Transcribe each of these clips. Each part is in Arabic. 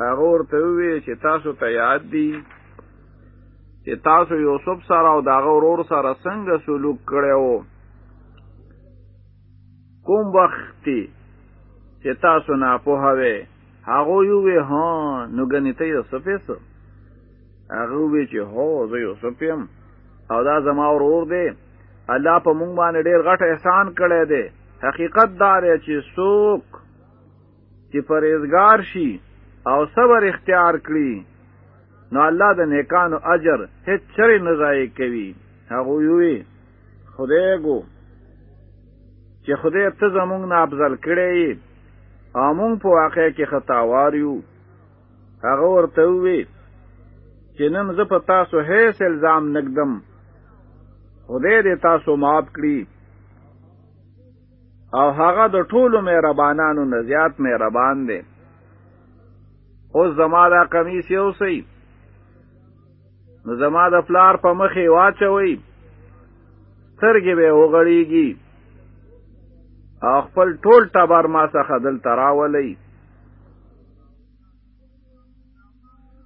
هغه ورته وی چې تاسو ته یاد دي چې تاسو یوسف سره او داغه ورور سره څنګه سلوک کړو کوم وخت چې تاسو نه پوهېدئ هغه یو وی ها نو غنی ته یوسف یې هغه وی چې هو زه یوسف یم. او دا زما ورور دی. الله په مونږ باندې ډیر غټ احسان کړی دی. حقیقت دا دی چې څوک چې پرهیزګار شي او صبر اختیار کړي. نو الله د نیکانو اجر هیڅ چره نه ضایع کوي. هغه وی خدای ګو چې خدای ته زمونږ نه افضل کړی او مونږ په واقع کې خطاوار یو. هغه ورته وی چې نن زه په تاسو هیڅ الزام نګدم خدای دې تاسو معاف کړي. او هغه د ټولو مهربانانو نه زیات مهربان دی اوس زما دا قمیص یو سی. نو زما د پلار په مخې واچوي سترګې به وغړیږي او خپل ټول ټبر ما څخه دلته راولئ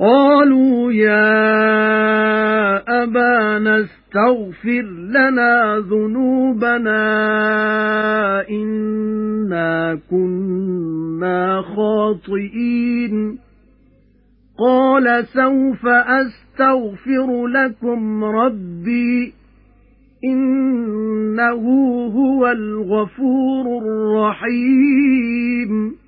قَالُوا يَا أَبَانَا اسْتَغْفِرْ لَنَا ذُنُوبَنَا إِنَّا كُنَّا خَاطِئِينَ. قَالَ سَوْفَ أَسْتَغْفِرُ لَكُمْ رَبِّي إِنَّهُ هُوَ الْغَفُورُ الرَّحِيمُ.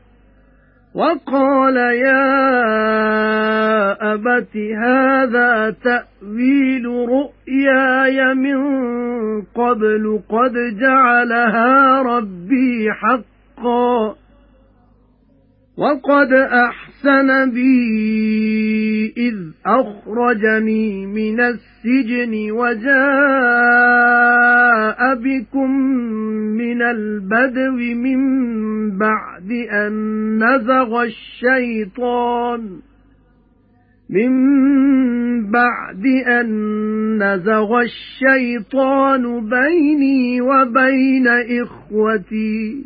وَقَالَ يَا أَبَتِ هَذَا تَأْوِيلُ رُؤْيَايَ مِنْ قَبْلُ قَدْ جَعَلَهَا رَبِّي حَقًّا. وَقَدْ أَحْسَنَ بِي إِذْ أَخْرَجَنِي مِنَ السِّجْنِ وَجَاءَ بِكُمْ مِنَ الْبَدْوِ مِنْ بَعْدِ أَنْ نَزَغَ الشَّيْطَانُ مِنْ بَعْدِ أَنْ نَزَغَ الشَّيْطَانُ بَيْنِي وَبَيْنَ إِخْوَتِي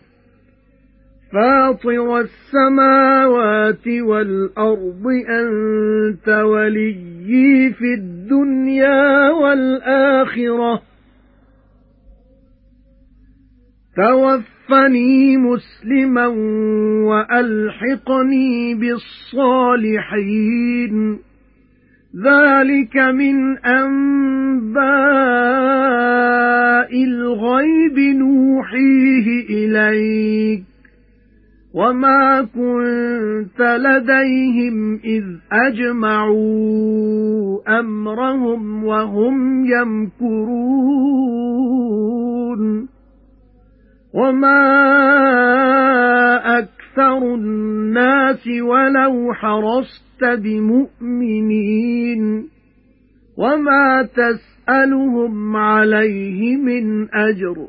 فَاطِرَ السَّمَاوَاتِ وَالْأَرْضِ أَنْتَ وَلِيِّي فِي الدُّنْيَا وَالْآخِرَةِ. تَوَفَّنِي مُسْلِمًا وَأَلْحِقْنِي بِالصَّالِحِينَ. ذَلِكَ مِنْ أَنْبَاءِ الْغَيْبِ نُوحِيهِ إِلَيْكَ. وَمَا كُنْتَ لَدَيْهِمْ إِذْ أَجْمَعُوا أَمْرَهُمْ وَهُمْ يَمْكُرُونَ وَمَا أَكْثَرُ النَّاسِ وَلَوْ حَرَصْتَ بِمُؤْمِنِينَ وَمَا تَسْأَلُهُمْ عَلَيْهِ مِنْ أَجْرٍ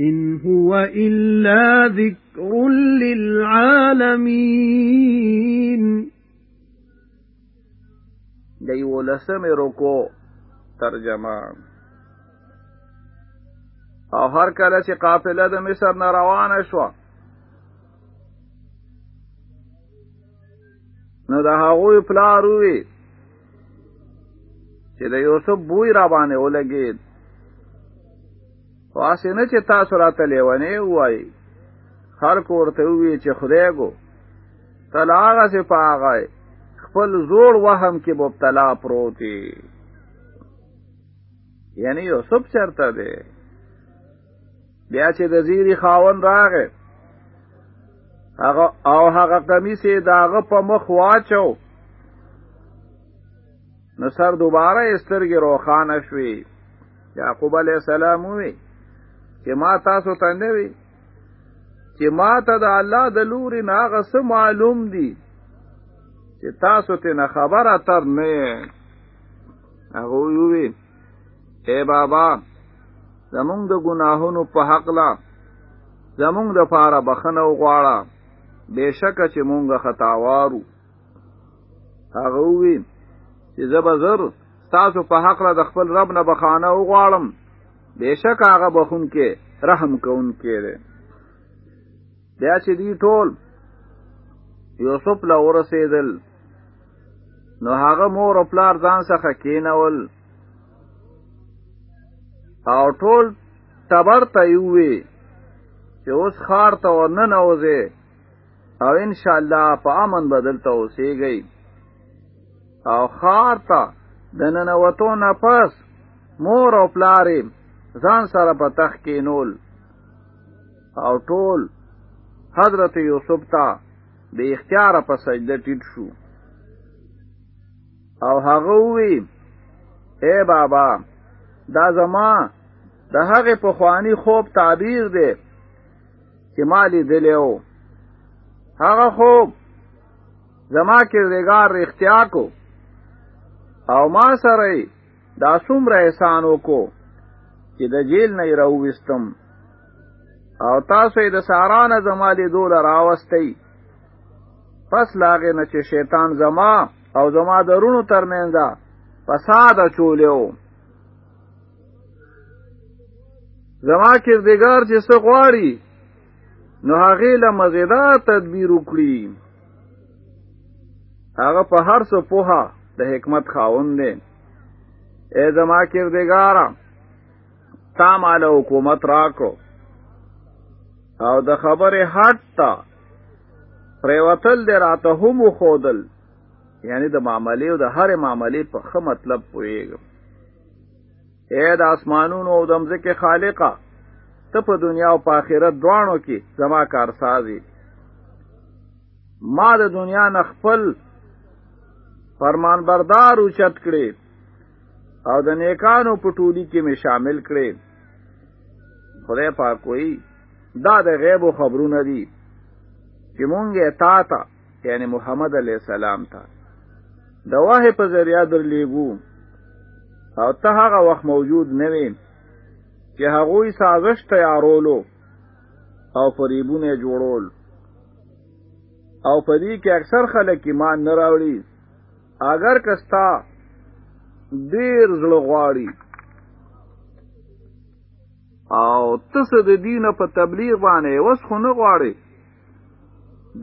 إِنْ هُوَ إِلَّا ذِكْرٌ لِلْعَالَمِينَ. دیو لسم رکو ترجمه. أو هر کله چې قافله د مصر نه روانه شوه نو د هغوی پلار وی چې د یوسف بوی را ولګید واسه نه چې تاسو راته لیونه وای خلق ورته وی چې خدای کو طلاغه سي پاغه خپل زوړ وهم کې مبتلا پروتي یعنی یوسف چرته دی؟ بیا چې د زیری خاون راغې هغه او هغه قمیص داغه په مخ واچو نو سر دوباره سترګې روخانه شوې. یعقوب علی السلام وی چې ما تاسو ته نه وی چې ما ته د الله د لوري ناغه څه معلوم دي چې تاسو ته نه خبره تر نه هغه وی اے بابا زمونږ د ګناهونو په حق لا زمونږ د پاره بخښنه وغواړه. بشکه چې مونږه خطاوارو هغه وی چې زه به زر تاسو په حقله د خپل رب نه بخښنه وغواړم بشک هغه بخښونکې رحم کوونکې ده. بیا چې دی ټول یوسف له ورسېدل نو هغه مور او پلار ځان څخه کینول. او ټول ټبر ته یوي چې اوس ښار ته ورننه اوځي او ان شاء الله په امن به دلته اوسېږي او ښار ته د ننوتو نه پس مور او پلارې ځان سره په تخت کېنول او ټول حضرت یوسف ته بې اختیاره په سجده ټیټ شو. او هغه وی اے بابا دا زما د هغه په خوانی خوب تعبیر دی چې مالی دلیو هغه خوب زما کردگار اختیار کو او ما سره دا څومره احسانو کو چې د جیل نه راوستم او تاسو د سارانه زمالي دول راوستي پس له هغه نه چې شیطان زما او زما د وروڼو ترمنځ فساد اچولی و. زما کردگار چې څه غواړي نو هغه له مزیدار تدبیر وکړي. هغه په هر څه پوهه د حکمت خاوند دی. اے زما کردگارا تا ما له حکومت راکو او د خبره هټ تا پریوتل دی راته هم خودل یعنی د معاملې او د هر معاملې په خه مطلب پوهیږم اے د اسمانونو او د مځکه خالقه ته په دنیا او په آخرت دواړو کې زما کار سازي ما د دنیا نه خپل فرمان بردار اوچت کړي او د نیکانو په ټولي کې می شامل کړي خدای پاک کوئی دا د غیب خبرونه دي چې مونږه تا ته یعنی محمد علی السلام ته د وحی په ذریعہ درلیږو او ته هغه وخت موجود نه وې چې هغوی سازش تیارولو او فریبونه جوړول او په دې کې اکثر خلک ایمان نه راوړي. اگر کستا ډیر زړه غواړي أو تاسو د دین په تبلیغ باندې وس خو نه غواړي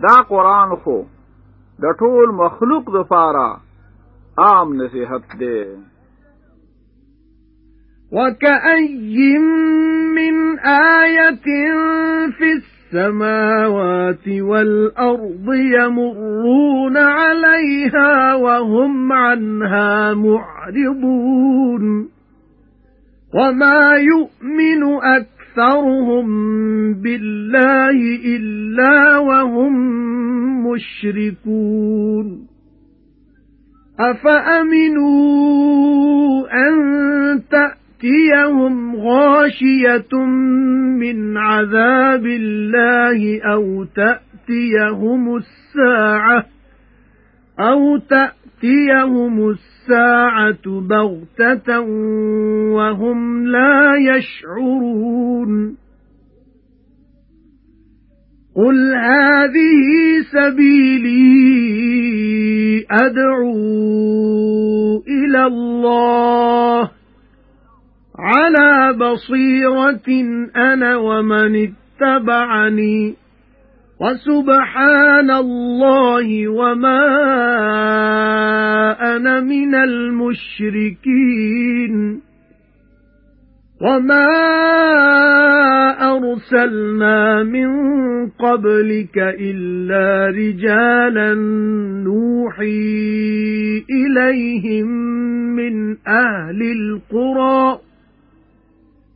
دا قرآن خو د ټول مخلوق د فاره عام نصیحت دی. وَكَأَيٍّ مِّنْ آيَةٍ فِي السَّمَاوَاتِ وَالْأَرْضِ يَمُرُّونَ عَلَيْهَا وَهُمْ عَنْهَا مُعْرِضُونَ وَمَا يُؤْمِنُ أَكْثَرُهُم بِاللَّهِ إِلَّا وَهُم مُشْرِكُونَ أَفَأَمِنُوا أَن تَأْتِيَهُمْ غَاشِيَةٌ مِنْ عَذَابِ اللَّهِ أَوْ تأتيهم الساعة أَوْ تَأْتِيَهُمُ السَّاعَةُ بَغْتَةً وَهُمْ لَا يَشْعُرُونَ. قُلْ هَذِهِ سَبِيلِي أَدْعُو إِلَى اللَّهِ. عَلَى بَصِيرَةٍ أَنَا وَمَنِ اتَّبَعَنِي. وَسُبْحَانَ اللَّهِ وَمَا أَنَا مِنَ الْمُشْرِكِينَ وَمَا أَرْسَلْنَا مِن قَبْلِكَ إِلَّا رِجَالًا نُوحِي إِلَيْهِم مِّنْ أَهْلِ الْقُرَى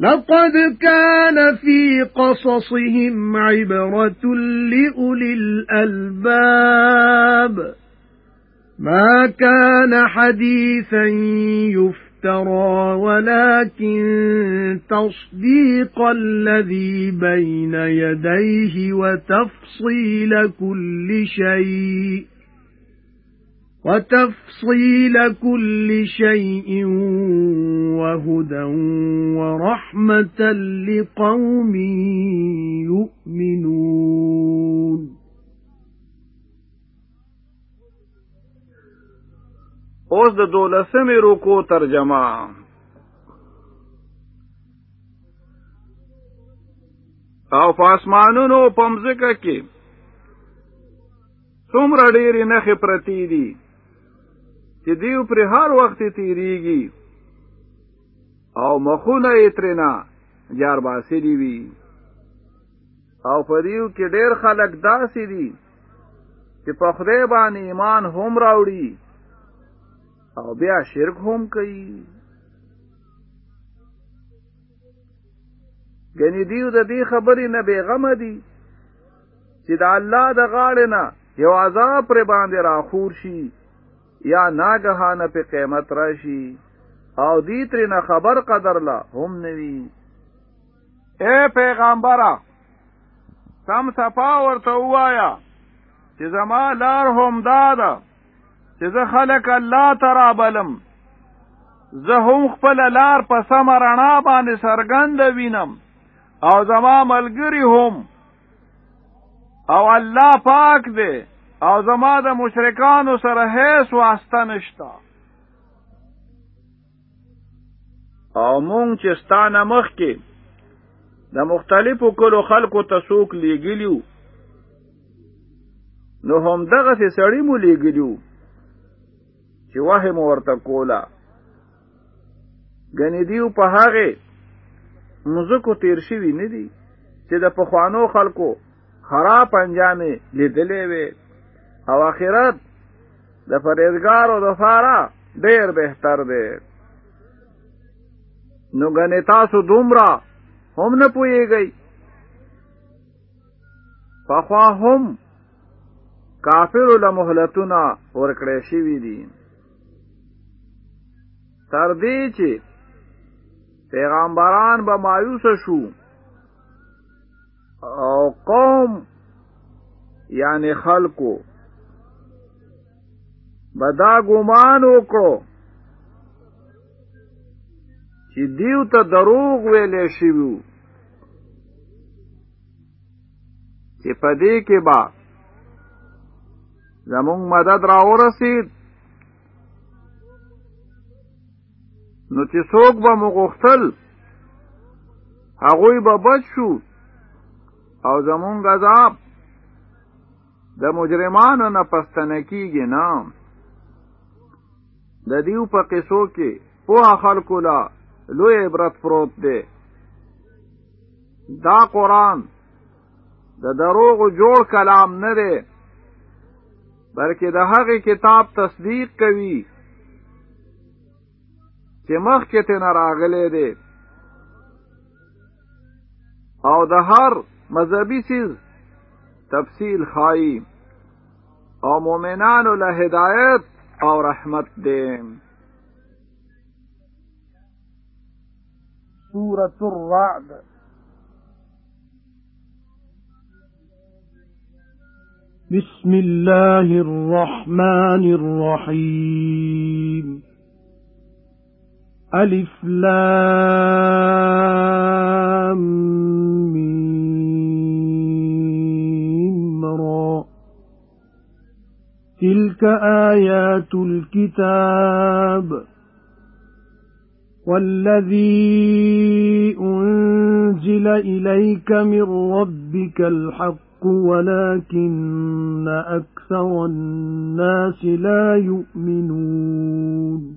لَقَدْ كَانَ فِي قَصَصِهِمْ عِبْرَةٌ لِأُولِي الْأَلْبَابِ. مَا كَانَ حَدِيثًا يُفْتَرَى وَلَكِن تَصْدِيقَ الَّذِي بَيْنَ يَدَيْهِ وَتَفْصِيلَ كُلِّ شَيْءٍ. وَتَفْصِيلَ كُلِّ شَيْءٍ وَهُدًى وَرَحْمَةً لِقَوْمٍ يُؤْمِنُونَ. اوس د دولسمې روکو ترجمه. أو پاسمانونو پمزکه کې څومره ډېرې نخې دي. چې دیو پر هر وخت تیریږي. او مخونه یې ترنا جار باسي دی وی او پدیو کې ډېر خلک داسې دي چې په خدای باندې ایمان هم راوړي او بیا شرک هم کوي. ګنې دیو د دې خبرې نه بیغم دي چې د الله د غاړې نه یو عذاب پر باندې راخور شي یا ناګهانه په قیامت راشي او دی تر نه خبر قدر لا هم نوي اے پیغمبره سم صفا ورته وایا چې زما لار هم دادا چې زه خلق الله تعالی بلم زه هم خپل لار په سم رڼا باندې سرګند وینم. او زما ملګری هم. او الله پاک دی او زما د مشرکانو سره هیڅ واسطه نشتا او مونږ چې ستانه مخ کې د مختلفو کلو خلکو ته څوک لیږلیو نو هم دغه سړی مو لیږلیو چې واه مو ورته کولا غنی دیو په هغه مزکو تیر شوی نه دی چې د پخوانو خلکو خراب انجام لیدلې وي او اخرت د پرهېزګارو د پاره ډېر بهتر دی. نو غنې تاسو دومره هم نه پويږئ پخوا هم کافر له مهلتونه ورکړې شوی دي. تر دې چې پیغمبران به مایوس شو او قوم یعنی خلقو بدا ګمان وکړو چې دیو ته دروغ ویلې شوی چې پدې کې با زمون مدد را ورسید نو چې څوک به مغختل هغوی به بچ شو او زمونږ عذاب د مجرمانو نه پستنه کیږي نه د دیو په قصو کې پوها خلکو لا لوی عبرت پروت دی. دا قرآن د دروغ جوړ کلام نه دی بلکې د هغې کتاب تصدیق کوي چې مخکې ته نه راغلی دی. او د هر مذهبي سیز تفصیل خای او مؤمنانو له هدایت أو رحمت دی سورة الرعد. بسم الله الرحمن الرحيم. ألف لام ميم. تلك آيات الكتاب والذي أنزل إليك من ربك الحق ولكن أكثر الناس لا يؤمنون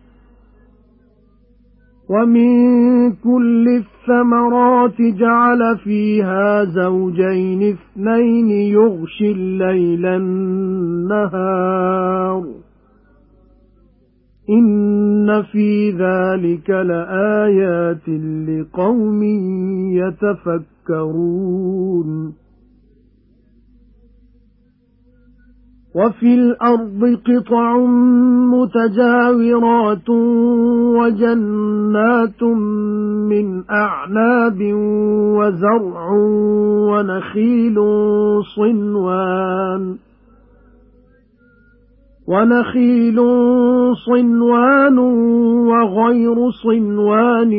وَمِن كُلِّ الثَّمَرَاتِ جَعَلَ فِيهَا زَوْجَيْنِ اثْنَيْنِ يُغْشِي اللَّيْلَ النَّهَارَ إِنَّ فِي ذَلِكَ لَآيَاتٍ لِقَوْمٍ يَتَفَكَّرُونَ وَفِي الْأَرْضِ قِطَعٌ مُتَجَاوِرَاتٌ وَجَنَّاتٌ مِّنْ أَعْنَابٍ وَزَرْعٌ وَنَخِيلٌ صِنْوَانٌ وَنَخِيلٌ صِنْوَانٌ وَغَيْرُ صِنْوَانٍ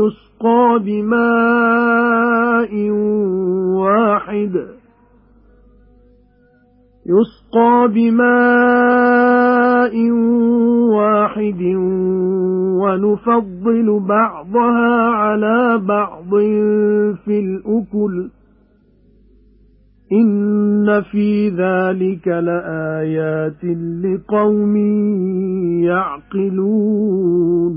يُسْقَى بِمَاءٍ وَاحِدٍ يُسْقَى بِمَاءٍ وَاحِدٍ وَنُفَضِّلُ بَعْضَهَا عَلَى بَعْضٍ فِي الْأُكُلِ إِنَّ فِي ذَلِكَ لَآيَاتٍ لِقَوْمٍ يَعْقِلُونَ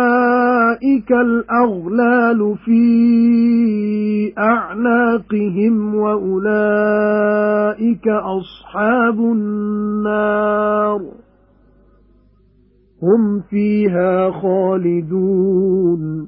الْأَغْلَالُ فِي أَعْنَاقِهِمْ وَأُولَئِكَ أَصْحَابُ النَّارِ هُمْ فِيهَا خَالِدُونَ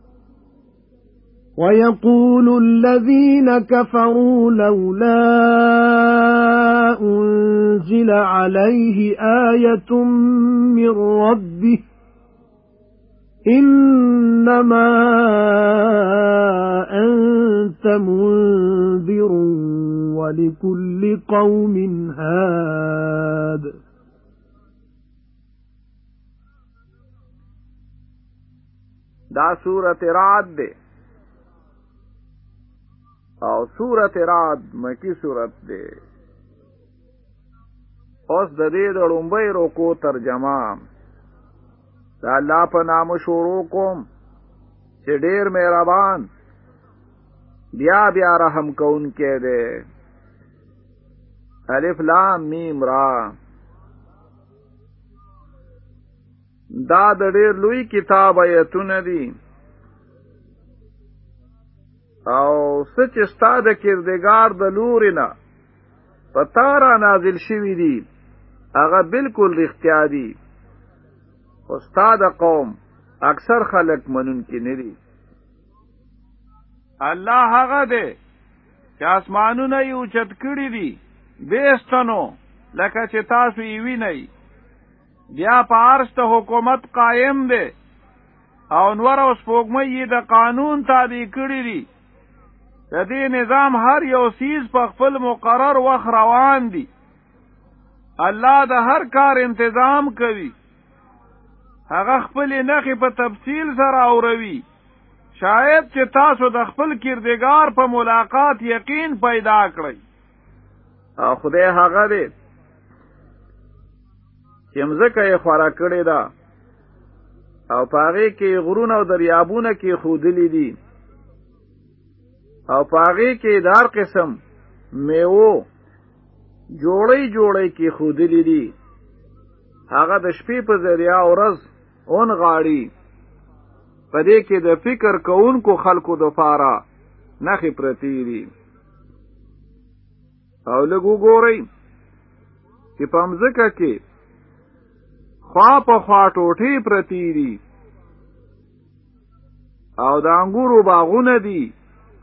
وَيَقُولُ الَّذِينَ كَفَرُوا لَوْلَا أُنْزِلَ عَلَيْهِ آيَةٌ مِّن رَّبِّهِ إِنَّمَا أَنْتَ مُنذِرٌ وَلِكُلِّ قَوْمٍ هَادٍ. دا سورت رعد. ده او سورت رعد مکی سورت ده اوس د دې د لومبۍ رکوع ترجمه. دا الله په نام شروع کوم چې ډېر مهربان بیا بیا رحم کون کې ده الف لام میم را. دا د ډېر لوی کتاب ایتونه دي او سچ استاد کردگار د لورینا پتارا نازل شوی دي هغه بالکل اختیار دي. استاد قوم اکثر خلق منون کې نه دي. الله هغه دی چې اسمانونه یو چت کړی دي بیستنو لکه چې تاسو یې وینئ. بیا په عرش ته حکومت قائم دی او نور او سپوږمۍ د قانون تابع کړی دي د دې نظام هر یو سیز په خپل مقرر وخت روان دي الله د هر کار انتظام کوي. هغه خپل نخې په تفصیل سره اوروي. شاید چې تاسو د خپل کردگار په ملاقات یقین پیدا کړئ. او خدای هغه دی چې مزکه یې خورا کړې ده. او پاغه کې غرونه او دریابونه کې خودلې دي او پاغه کې دار قسم میوه جوړی جوړی کې خودلی دي. هغه د شپې په ذریعہ ورځ اون غاړي. پدې کې د فکر کوونکو خلکو د فارا نخې پرتی دي. او لګو ګورئ چې پمزکه کې خوا په خوا ټوټې پرتی دي. او د انګورو باغونه دي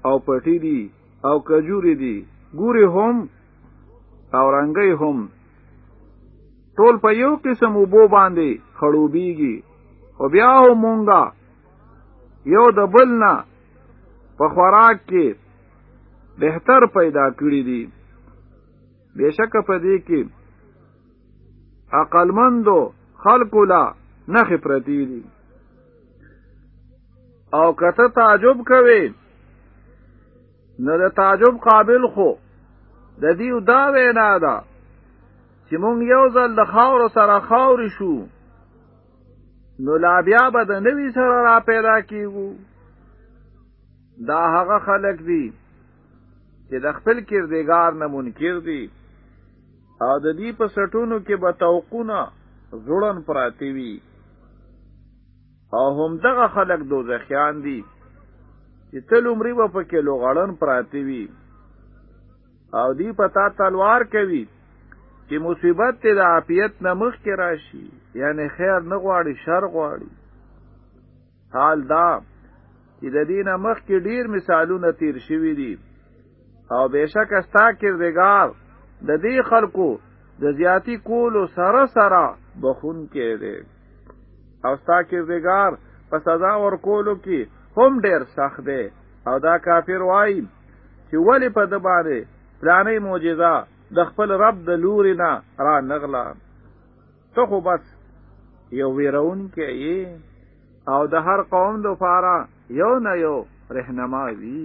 او پټی دي او کجوري دي ګوري هم او رنگي هم. ټول په یو قسم وبو باندې خړوبيږي خو بیا هم مونږه یو د بل نه په خوراک کې بهتر پیدا کړی دي. بشک په دې کې عقلمندو خلقو لا نخ پرتی دي. او کته تعجب کوي نو د تعجب قابل خو. د دیو دا وینا ده چې مونږ یو ځل د خاور سره خاوري شو. نو لا بیا به د نوی سره را پیدا کیږو. دا هغه خلق دي چې د خپل کردګار نه منکر دي او د دې په سټونو کې به توقونه زړن پراتی وي. او هم دغه خلق دوزخیان دي چې تل عمرې به پکې لوغړن پراتی وي. او دی پتا تلوار کوي چې مصیبت ته د عافیت نه مخ کې راشي. یعنی خیر نه غواړي شر غواړي. حال دا چې د دینه مخ کې ډیر مثالونه تیر شوي دي. او بهشک استا کردگار د دې خلکو د زیاتی کولو سره سره بخون کې دی او ستا کردگار په سزا ور کولو کې هم ډیر سخت دی. او دا کافر وایي چې ولی په د باندې پلانې معجزه د خپل رب د لوري نه را نغلا ته خو بس یو ویرون کې او د هر قوم فارا یو نه یو رهنما وی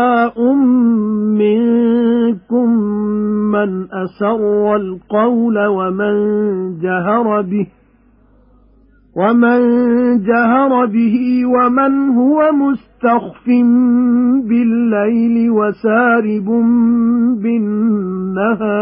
مِنكُم مَّنْ أَسَرَّ الْقَوْلَ وَمَن جَهَرَ بِهِ وَمَن جَهَرَ بِهِ وَمَن هُوَ مُسْتَخْفٍ بِاللَّيْلِ وَسَارِبٌ بِالنَّهَارِ.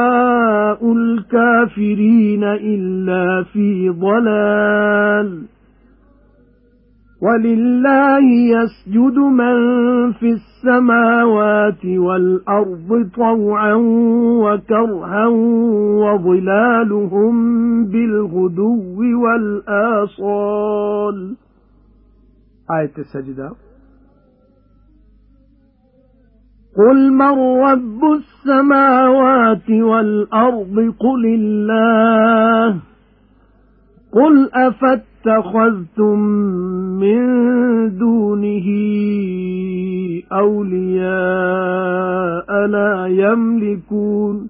الْكَافِرِينَ إِلَّا فِي ضَلَالٍ وَلِلَّهِ يَسْجُدُ مَن فِي السَّمَاوَاتِ وَالْأَرْضِ طَوْعًا وَكَرْهًا وَظِلَالُهُم بِالْغُدُوِّ وَالْآصَالِ آية السجدة قُلْ مَن رَّبُّ السَّمَاوَاتِ وَالْأَرْضِ قُلِ اللَّهُ قُلْ أَفَاتَّخَذْتُم مِّن دُونِهِ أَوْلِيَاءَ لَا يَمْلِكُونَ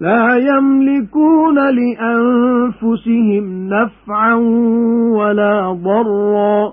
لا يملكون لأنفسهم نفعا ولا ضرا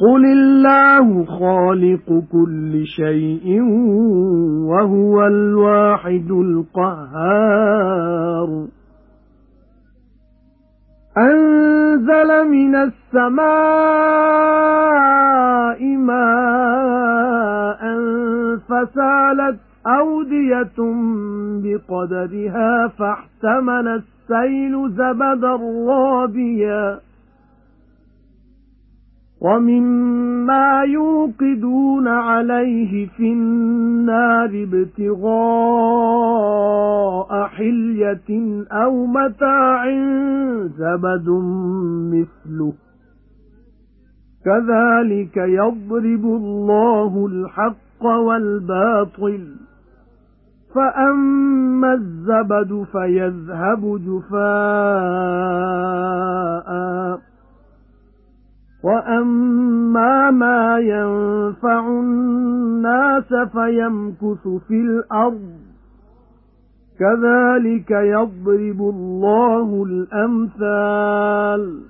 قُلِ اللَّهُ خَالِقُ كُلِّ شَيْءٍ وَهُوَ الْوَاحِدُ الْقَهَّارُ أَنزَلَ مِنَ السَّمَاءِ مَاءً فَسَالَتْ أَوْدِيَةٌ بِقَدَرِهَا فَاحْتَمَلَ السَّيْلُ زَبَدًا رَّابِيًا وَمِمَّا يُوقِدُونَ عَلَيْهِ فِي النَّارِ ابْتِغَاءَ حِلْيَةٍ أَوْ مَتَاعٍ زَبَدٌ مِثْلُهُ كَذَلِكَ يَضْرِبُ اللَّهُ الْحَقَّ وَالْبَاطِلَ فَأَمَّا الزَّبَدُ فَيَذْهَبُ جُفَاءً وَأَمَّا مَا يَنفَعُ النَّاسَ فَيَمْكُثُ فِي الْأَرْضِ كَذَلِكَ يَضْرِبُ اللَّهُ الْأَمْثَالَ